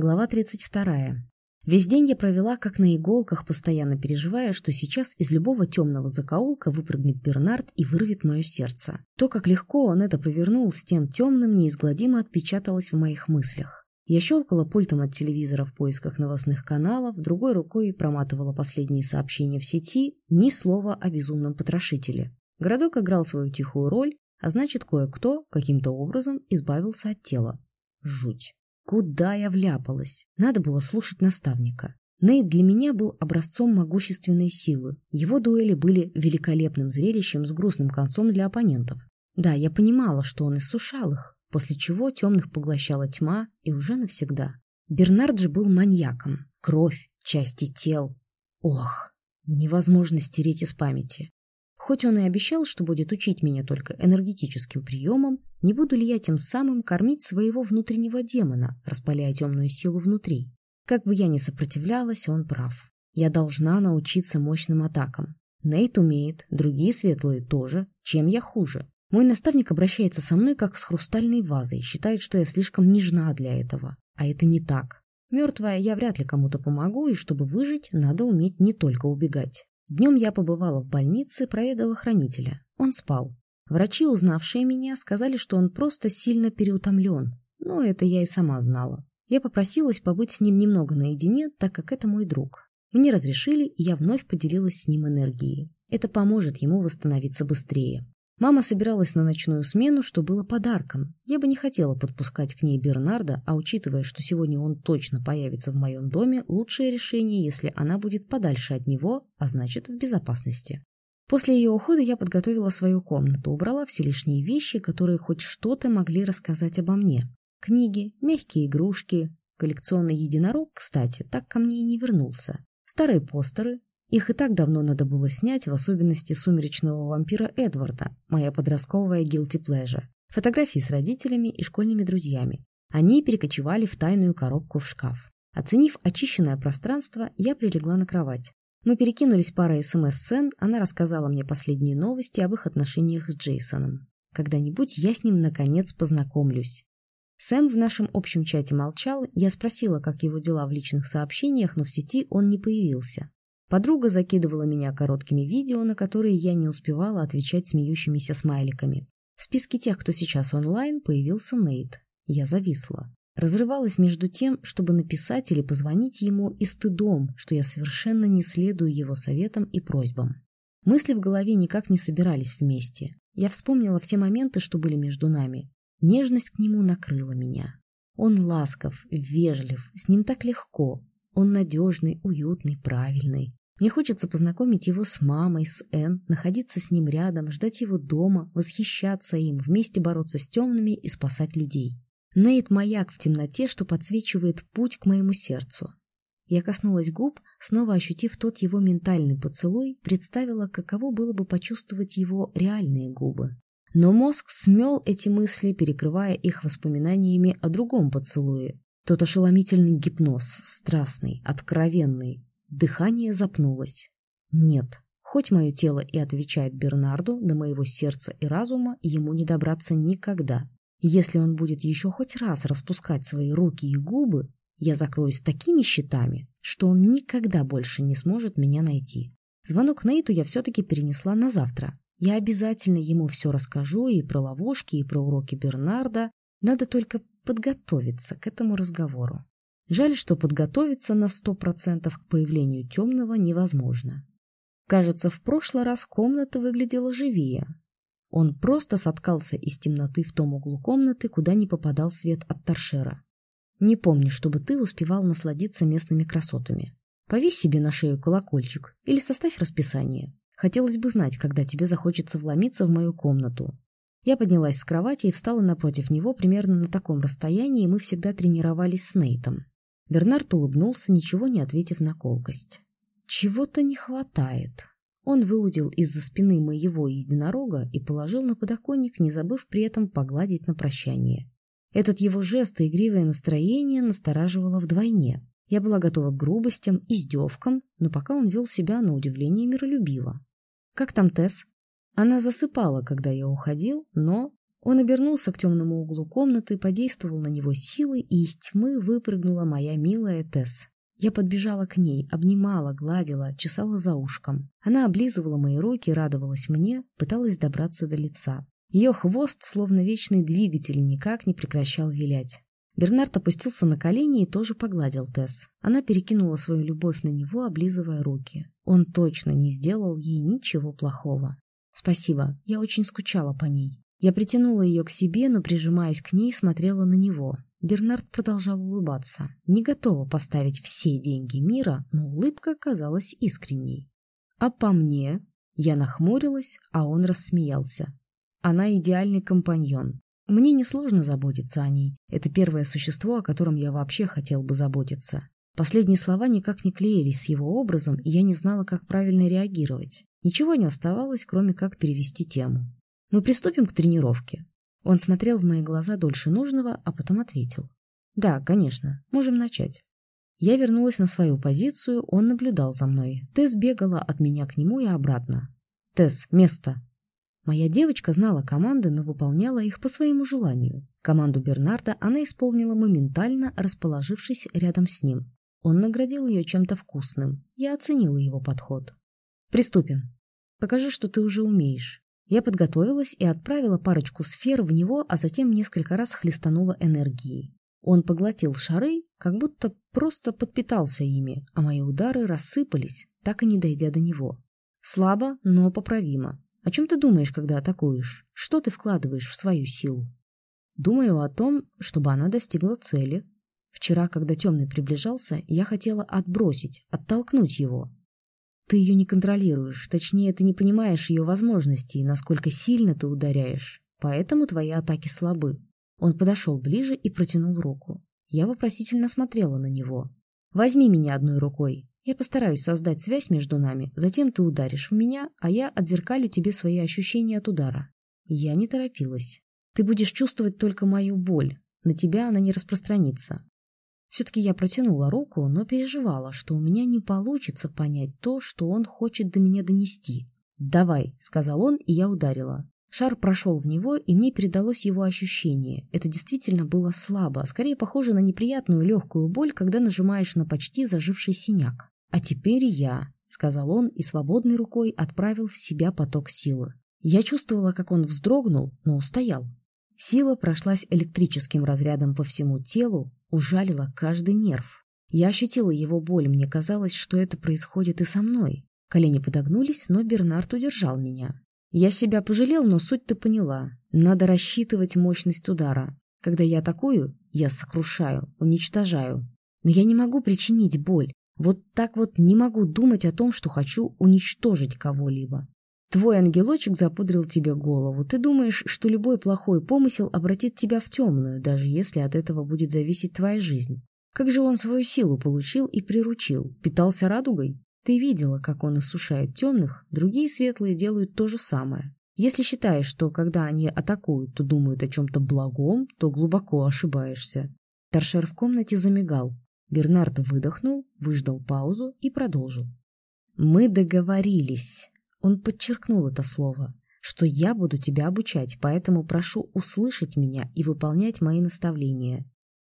Глава 32. Весь день я провела как на иголках, постоянно переживая, что сейчас из любого темного закоулка выпрыгнет Бернард и вырвет мое сердце. То, как легко он это провернул, с тем темным неизгладимо отпечаталось в моих мыслях. Я щелкала пультом от телевизора в поисках новостных каналов, другой рукой проматывала последние сообщения в сети, ни слова о безумном потрошителе. Городок играл свою тихую роль, а значит, кое-кто каким-то образом избавился от тела. Жуть. Куда я вляпалась? Надо было слушать наставника. Нейт для меня был образцом могущественной силы. Его дуэли были великолепным зрелищем с грустным концом для оппонентов. Да, я понимала, что он иссушал их, после чего темных поглощала тьма и уже навсегда. Бернард же был маньяком. Кровь, части тел. Ох, невозможно стереть из памяти. Хоть он и обещал, что будет учить меня только энергетическим приемам, не буду ли я тем самым кормить своего внутреннего демона, распаляя темную силу внутри? Как бы я ни сопротивлялась, он прав. Я должна научиться мощным атакам. Нейт умеет, другие светлые тоже. Чем я хуже? Мой наставник обращается со мной как с хрустальной вазой, считает, что я слишком нежна для этого. А это не так. Мертвая я вряд ли кому-то помогу, и чтобы выжить, надо уметь не только убегать. Днем я побывала в больнице, проведала хранителя. Он спал. Врачи, узнавшие меня, сказали, что он просто сильно переутомлен. Но это я и сама знала. Я попросилась побыть с ним немного наедине, так как это мой друг. Мне разрешили, и я вновь поделилась с ним энергией. Это поможет ему восстановиться быстрее. Мама собиралась на ночную смену, что было подарком. Я бы не хотела подпускать к ней Бернарда, а учитывая, что сегодня он точно появится в моем доме, лучшее решение, если она будет подальше от него, а значит, в безопасности. После ее ухода я подготовила свою комнату, убрала все лишние вещи, которые хоть что-то могли рассказать обо мне. Книги, мягкие игрушки, коллекционный единорог, кстати, так ко мне и не вернулся. Старые постеры, их и так давно надо было снять, в особенности сумеречного вампира Эдварда, моя подростковая guilty pleasure. Фотографии с родителями и школьными друзьями. Они перекочевали в тайную коробку в шкаф. Оценив очищенное пространство, я прилегла на кровать. Мы перекинулись парой СМС-сцен, она рассказала мне последние новости об их отношениях с Джейсоном. Когда-нибудь я с ним, наконец, познакомлюсь. Сэм в нашем общем чате молчал, я спросила, как его дела в личных сообщениях, но в сети он не появился. Подруга закидывала меня короткими видео, на которые я не успевала отвечать смеющимися смайликами. В списке тех, кто сейчас онлайн, появился Нейт. Я зависла. Разрывалась между тем, чтобы написать или позвонить ему, и стыдом, что я совершенно не следую его советам и просьбам. Мысли в голове никак не собирались вместе. Я вспомнила все моменты, что были между нами. Нежность к нему накрыла меня. Он ласков, вежлив, с ним так легко. Он надежный, уютный, правильный. Мне хочется познакомить его с мамой, с Энн, находиться с ним рядом, ждать его дома, восхищаться им, вместе бороться с темными и спасать людей. Нейт — маяк в темноте, что подсвечивает путь к моему сердцу. Я коснулась губ, снова ощутив тот его ментальный поцелуй, представила, каково было бы почувствовать его реальные губы. Но мозг смел эти мысли, перекрывая их воспоминаниями о другом поцелуе. Тот ошеломительный гипноз, страстный, откровенный, Дыхание запнулось. Нет, хоть мое тело и отвечает Бернарду, до моего сердца и разума ему не добраться никогда. Если он будет еще хоть раз распускать свои руки и губы, я закроюсь такими щитами, что он никогда больше не сможет меня найти. Звонок Нейту я все-таки перенесла на завтра. Я обязательно ему все расскажу и про ловушки, и про уроки Бернарда. Надо только подготовиться к этому разговору. Жаль, что подготовиться на сто процентов к появлению темного невозможно. Кажется, в прошлый раз комната выглядела живее. Он просто соткался из темноты в том углу комнаты, куда не попадал свет от торшера. Не помню, чтобы ты успевал насладиться местными красотами. Повесь себе на шею колокольчик или составь расписание. Хотелось бы знать, когда тебе захочется вломиться в мою комнату. Я поднялась с кровати и встала напротив него примерно на таком расстоянии, и мы всегда тренировались с Нейтом. Бернард улыбнулся, ничего не ответив на колкость. «Чего-то не хватает». Он выудил из-за спины моего единорога и положил на подоконник, не забыв при этом погладить на прощание. Этот его жест и игривое настроение настораживало вдвойне. Я была готова к грубостям, издевкам, но пока он вел себя на удивление миролюбиво. «Как там Тесс?» Она засыпала, когда я уходил, но Он обернулся к темному углу комнаты, подействовал на него силой, и из тьмы выпрыгнула моя милая Тесс. Я подбежала к ней, обнимала, гладила, чесала за ушком. Она облизывала мои руки, радовалась мне, пыталась добраться до лица. Ее хвост, словно вечный двигатель, никак не прекращал вилять. Бернард опустился на колени и тоже погладил Тесс. Она перекинула свою любовь на него, облизывая руки. Он точно не сделал ей ничего плохого. «Спасибо, я очень скучала по ней». Я притянула ее к себе, но, прижимаясь к ней, смотрела на него. Бернард продолжал улыбаться. Не готова поставить все деньги мира, но улыбка казалась искренней. «А по мне?» Я нахмурилась, а он рассмеялся. «Она идеальный компаньон. Мне несложно заботиться о ней. Это первое существо, о котором я вообще хотел бы заботиться. Последние слова никак не клеились с его образом, и я не знала, как правильно реагировать. Ничего не оставалось, кроме как перевести тему. Мы приступим к тренировке. Он смотрел в мои глаза дольше нужного, а потом ответил. Да, конечно, можем начать. Я вернулась на свою позицию, он наблюдал за мной. Тесс бегала от меня к нему и обратно. «Тесс, место!» Моя девочка знала команды, но выполняла их по своему желанию. Команду Бернарда она исполнила моментально, расположившись рядом с ним. Он наградил ее чем-то вкусным. Я оценила его подход. «Приступим. Покажи, что ты уже умеешь». Я подготовилась и отправила парочку сфер в него, а затем несколько раз хлестанула энергией. Он поглотил шары, как будто просто подпитался ими, а мои удары рассыпались, так и не дойдя до него. Слабо, но поправимо. О чем ты думаешь, когда атакуешь? Что ты вкладываешь в свою силу? Думаю о том, чтобы она достигла цели. Вчера, когда темный приближался, я хотела отбросить, оттолкнуть его. Ты ее не контролируешь, точнее, ты не понимаешь ее возможностей, насколько сильно ты ударяешь, поэтому твои атаки слабы. Он подошел ближе и протянул руку. Я вопросительно смотрела на него. «Возьми меня одной рукой. Я постараюсь создать связь между нами, затем ты ударишь в меня, а я отзеркалю тебе свои ощущения от удара. Я не торопилась. Ты будешь чувствовать только мою боль. На тебя она не распространится. Все-таки я протянула руку, но переживала, что у меня не получится понять то, что он хочет до меня донести. «Давай», — сказал он, и я ударила. Шар прошел в него, и мне передалось его ощущение. Это действительно было слабо, скорее похоже на неприятную легкую боль, когда нажимаешь на почти заживший синяк. «А теперь я», — сказал он и свободной рукой отправил в себя поток силы. Я чувствовала, как он вздрогнул, но устоял. Сила прошлась электрическим разрядом по всему телу, ужалила каждый нерв. Я ощутила его боль, мне казалось, что это происходит и со мной. Колени подогнулись, но Бернард удержал меня. Я себя пожалел, но суть ты поняла. Надо рассчитывать мощность удара. Когда я атакую, я сокрушаю, уничтожаю. Но я не могу причинить боль. Вот так вот не могу думать о том, что хочу уничтожить кого-либо. Твой ангелочек запудрил тебе голову. Ты думаешь, что любой плохой помысел обратит тебя в темную, даже если от этого будет зависеть твоя жизнь. Как же он свою силу получил и приручил? Питался радугой? Ты видела, как он иссушает темных, другие светлые делают то же самое. Если считаешь, что когда они атакуют, то думают о чем-то благом, то глубоко ошибаешься. Торшер в комнате замигал. Бернард выдохнул, выждал паузу и продолжил. «Мы договорились». Он подчеркнул это слово, что я буду тебя обучать, поэтому прошу услышать меня и выполнять мои наставления.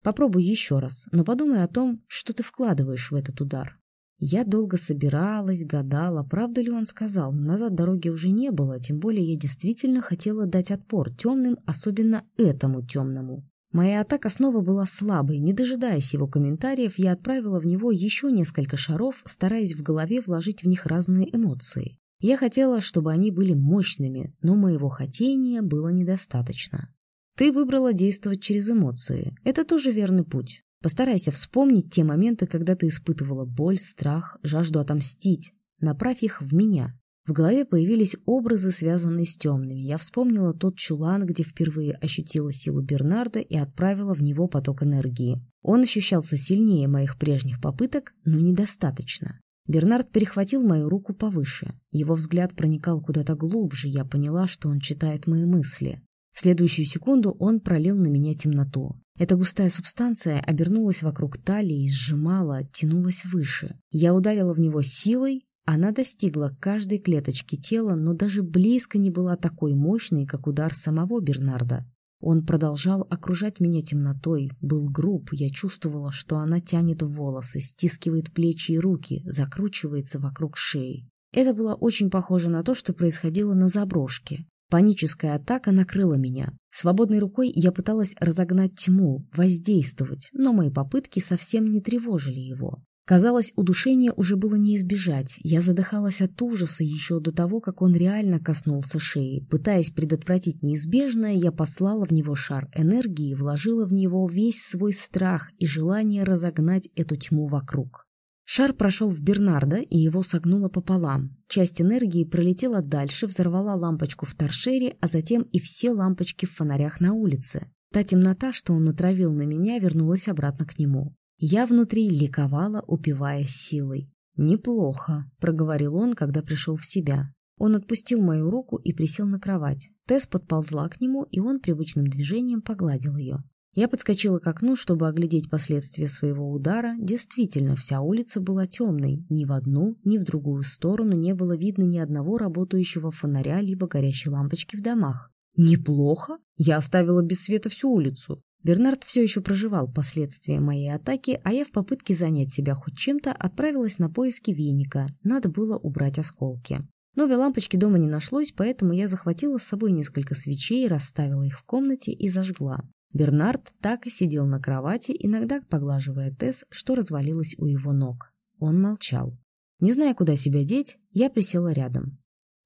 Попробуй еще раз, но подумай о том, что ты вкладываешь в этот удар. Я долго собиралась, гадала, правду ли он сказал, назад дороги уже не было, тем более я действительно хотела дать отпор темным, особенно этому темному. Моя атака снова была слабой. Не дожидаясь его комментариев, я отправила в него еще несколько шаров, стараясь в голове вложить в них разные эмоции. Я хотела, чтобы они были мощными, но моего хотения было недостаточно. Ты выбрала действовать через эмоции. Это тоже верный путь. Постарайся вспомнить те моменты, когда ты испытывала боль, страх, жажду отомстить. Направь их в меня. В голове появились образы, связанные с темными. Я вспомнила тот чулан, где впервые ощутила силу Бернарда и отправила в него поток энергии. Он ощущался сильнее моих прежних попыток, но недостаточно. Бернард перехватил мою руку повыше. Его взгляд проникал куда-то глубже, я поняла, что он читает мои мысли. В следующую секунду он пролил на меня темноту. Эта густая субстанция обернулась вокруг талии, сжимала, тянулась выше. Я ударила в него силой, Она достигла каждой клеточки тела, но даже близко не была такой мощной, как удар самого Бернарда. Он продолжал окружать меня темнотой, был груб, я чувствовала, что она тянет волосы, стискивает плечи и руки, закручивается вокруг шеи. Это было очень похоже на то, что происходило на заброшке. Паническая атака накрыла меня. Свободной рукой я пыталась разогнать тьму, воздействовать, но мои попытки совсем не тревожили его. Казалось, удушение уже было не избежать. Я задыхалась от ужаса еще до того, как он реально коснулся шеи. Пытаясь предотвратить неизбежное, я послала в него шар энергии вложила в него весь свой страх и желание разогнать эту тьму вокруг. Шар прошел в Бернарда, и его согнуло пополам. Часть энергии пролетела дальше, взорвала лампочку в торшере, а затем и все лампочки в фонарях на улице. Та темнота, что он натравил на меня, вернулась обратно к нему. Я внутри ликовала, упиваясь силой. «Неплохо», — проговорил он, когда пришел в себя. Он отпустил мою руку и присел на кровать. Тесс подползла к нему, и он привычным движением погладил ее. Я подскочила к окну, чтобы оглядеть последствия своего удара. Действительно, вся улица была темной. Ни в одну, ни в другую сторону не было видно ни одного работающего фонаря либо горящей лампочки в домах. «Неплохо? Я оставила без света всю улицу. Бернард все еще проживал последствия моей атаки, а я в попытке занять себя хоть чем-то отправилась на поиски веника. Надо было убрать осколки. Новой лампочки дома не нашлось, поэтому я захватила с собой несколько свечей, расставила их в комнате и зажгла. Бернард так и сидел на кровати, иногда поглаживая Тесс, что развалилась у его ног. Он молчал. Не зная, куда себя деть, я присела рядом.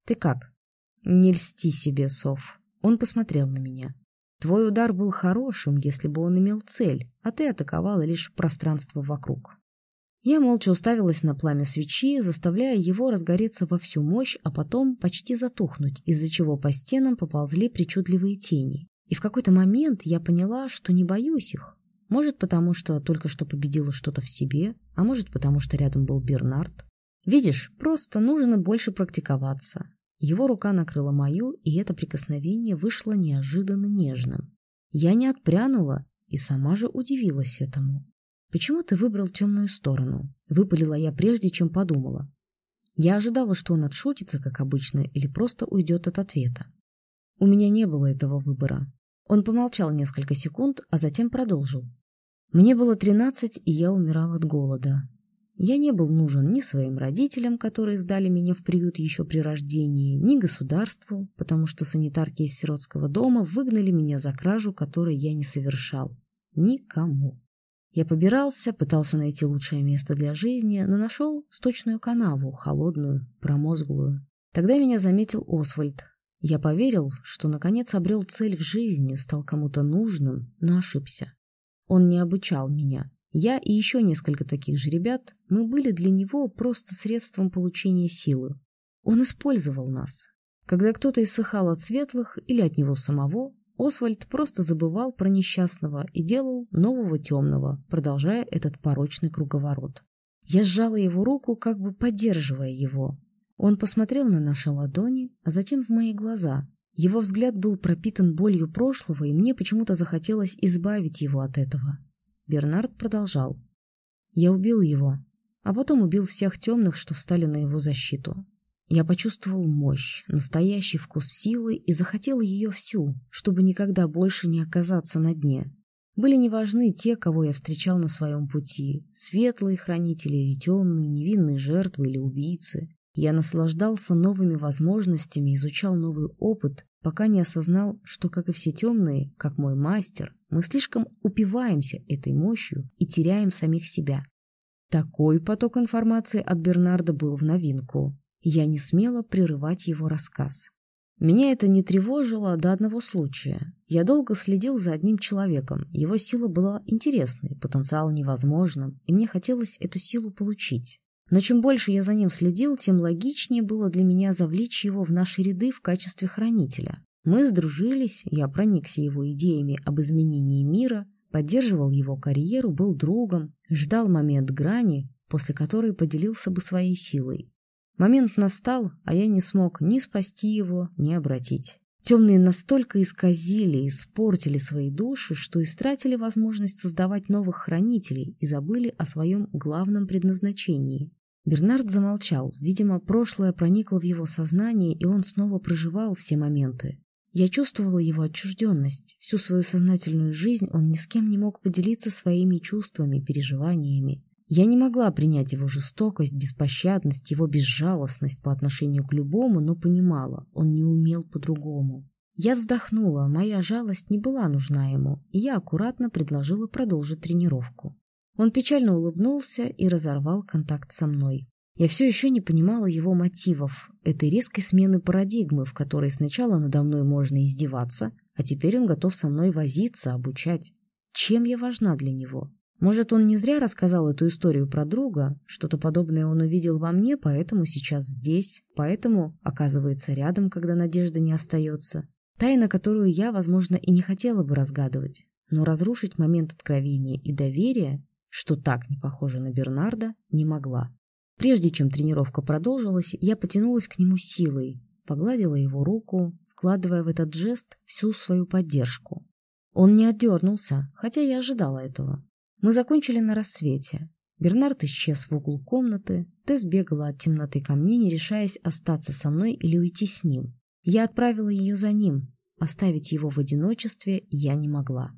«Ты как?» «Не льсти себе, Сов». Он посмотрел на меня. Твой удар был хорошим, если бы он имел цель, а ты атаковала лишь пространство вокруг. Я молча уставилась на пламя свечи, заставляя его разгореться во всю мощь, а потом почти затухнуть, из-за чего по стенам поползли причудливые тени. И в какой-то момент я поняла, что не боюсь их. Может, потому что только что победила что-то в себе, а может, потому что рядом был Бернард. Видишь, просто нужно больше практиковаться. Его рука накрыла мою, и это прикосновение вышло неожиданно нежным. Я не отпрянула и сама же удивилась этому. «Почему ты выбрал темную сторону?» — выпалила я прежде, чем подумала. Я ожидала, что он отшутится, как обычно, или просто уйдет от ответа. У меня не было этого выбора. Он помолчал несколько секунд, а затем продолжил. Мне было тринадцать, и я умирал от голода. Я не был нужен ни своим родителям, которые сдали меня в приют еще при рождении, ни государству, потому что санитарки из сиротского дома выгнали меня за кражу, которой я не совершал. Никому. Я побирался, пытался найти лучшее место для жизни, но нашел сточную канаву, холодную, промозглую. Тогда меня заметил Освальд. Я поверил, что наконец обрел цель в жизни, стал кому-то нужным, но ошибся. Он не обучал меня, я и еще несколько таких же ребят, мы были для него просто средством получения силы. Он использовал нас. Когда кто-то иссыхал от светлых или от него самого, Освальд просто забывал про несчастного и делал нового темного, продолжая этот порочный круговорот. Я сжала его руку, как бы поддерживая его. Он посмотрел на наши ладони, а затем в мои глаза. Его взгляд был пропитан болью прошлого, и мне почему-то захотелось избавить его от этого. Бернард продолжал. «Я убил его, а потом убил всех темных, что встали на его защиту. Я почувствовал мощь, настоящий вкус силы и захотел ее всю, чтобы никогда больше не оказаться на дне. Были неважны те, кого я встречал на своем пути, светлые хранители или темные, невинные жертвы или убийцы. Я наслаждался новыми возможностями, изучал новый опыт, пока не осознал, что, как и все темные, как мой мастер, мы слишком упиваемся этой мощью и теряем самих себя. Такой поток информации от Бернарда был в новинку. Я не смела прерывать его рассказ. Меня это не тревожило до одного случая. Я долго следил за одним человеком. Его сила была интересной, потенциал невозможным, и мне хотелось эту силу получить. Но чем больше я за ним следил, тем логичнее было для меня завлечь его в наши ряды в качестве хранителя. Мы сдружились, я проникся его идеями об изменении мира, поддерживал его карьеру, был другом, ждал момент грани, после которой поделился бы своей силой. Момент настал, а я не смог ни спасти его, ни обратить. Темные настолько исказили испортили свои души, что истратили возможность создавать новых хранителей и забыли о своем главном предназначении Бернард замолчал. Видимо, прошлое проникло в его сознание, и он снова проживал все моменты. Я чувствовала его отчужденность. Всю свою сознательную жизнь он ни с кем не мог поделиться своими чувствами, переживаниями. Я не могла принять его жестокость, беспощадность, его безжалостность по отношению к любому, но понимала, он не умел по-другому. Я вздохнула, моя жалость не была нужна ему, и я аккуратно предложила продолжить тренировку. Он печально улыбнулся и разорвал контакт со мной. Я все еще не понимала его мотивов, этой резкой смены парадигмы, в которой сначала надо мной можно издеваться, а теперь он готов со мной возиться, обучать. Чем я важна для него? Может, он не зря рассказал эту историю про друга, что-то подобное он увидел во мне, поэтому сейчас здесь, поэтому оказывается рядом, когда надежды не остается. Тайна, которую я, возможно, и не хотела бы разгадывать, но разрушить момент откровения и доверия, что так не похоже на Бернарда, не могла. Прежде чем тренировка продолжилась, я потянулась к нему силой, погладила его руку, вкладывая в этот жест всю свою поддержку. Он не отдернулся, хотя я ожидала этого. Мы закончили на рассвете. Бернард исчез в угол комнаты, Тесс бегала от темноты ко мне, не решаясь остаться со мной или уйти с ним. Я отправила ее за ним. Оставить его в одиночестве я не могла.